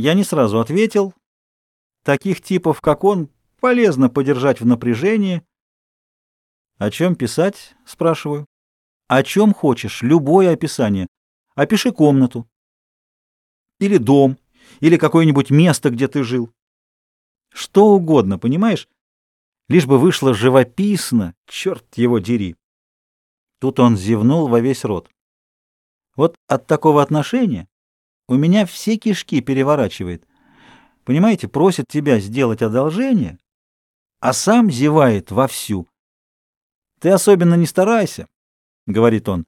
Я не сразу ответил. Таких типов, как он, полезно подержать в напряжении. «О чем писать?» — спрашиваю. «О чем хочешь, любое описание. Опиши комнату. Или дом, или какое-нибудь место, где ты жил. Что угодно, понимаешь? Лишь бы вышло живописно, черт его дери. Тут он зевнул во весь рот. Вот от такого отношения у меня все кишки переворачивает. Понимаете, просит тебя сделать одолжение, а сам зевает вовсю. Ты особенно не старайся, — говорит он.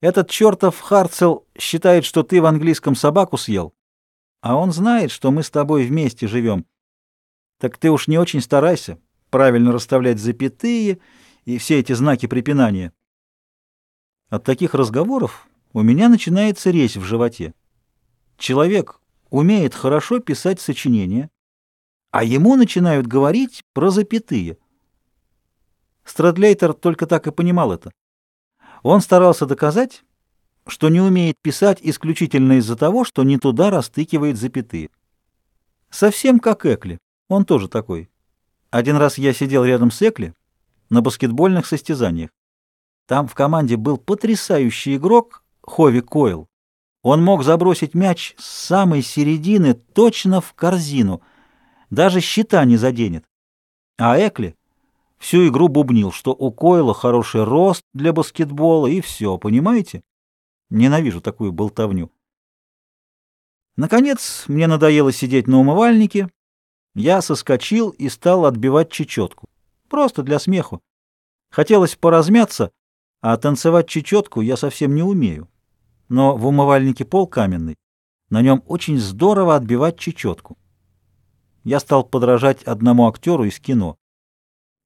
Этот чертов Харцел считает, что ты в английском собаку съел, а он знает, что мы с тобой вместе живем. Так ты уж не очень старайся правильно расставлять запятые и все эти знаки препинания. От таких разговоров у меня начинается резь в животе. Человек умеет хорошо писать сочинения, а ему начинают говорить про запятые. Страдлейтер только так и понимал это. Он старался доказать, что не умеет писать исключительно из-за того, что не туда растыкивает запятые. Совсем как Экли, он тоже такой. Один раз я сидел рядом с Экли на баскетбольных состязаниях. Там в команде был потрясающий игрок Хови Койл. Он мог забросить мяч с самой середины точно в корзину. Даже щита не заденет. А Экли всю игру бубнил, что у Койла хороший рост для баскетбола, и все, понимаете? Ненавижу такую болтовню. Наконец, мне надоело сидеть на умывальнике. Я соскочил и стал отбивать чечетку. Просто для смеху. Хотелось поразмяться, а танцевать чечетку я совсем не умею. Но в умывальнике пол каменный. На нем очень здорово отбивать чечетку. Я стал подражать одному актеру из кино.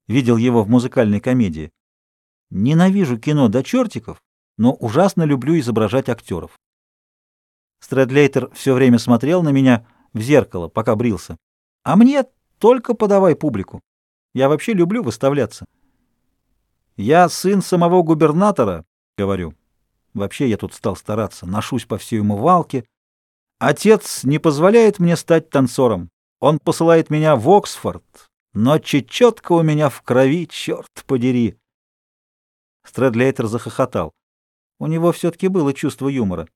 Видел его в музыкальной комедии. Ненавижу кино до чертиков, но ужасно люблю изображать актеров. Стрэдлейтер все время смотрел на меня в зеркало, пока брился. А мне только подавай публику. Я вообще люблю выставляться. Я сын самого губернатора, говорю. Вообще я тут стал стараться, ношусь по всей умывалке. Отец не позволяет мне стать танцором. Он посылает меня в Оксфорд, но чечетка у меня в крови, черт подери. Стрэдлейтер захохотал. У него все-таки было чувство юмора.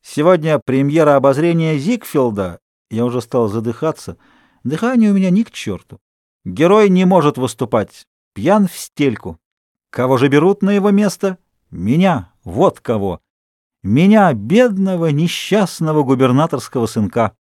Сегодня премьера обозрения Зигфилда. Я уже стал задыхаться. Дыхание у меня ни к черту. Герой не может выступать. Пьян в стельку. Кого же берут на его место? Меня. Вот кого. Меня, бедного, несчастного губернаторского сынка.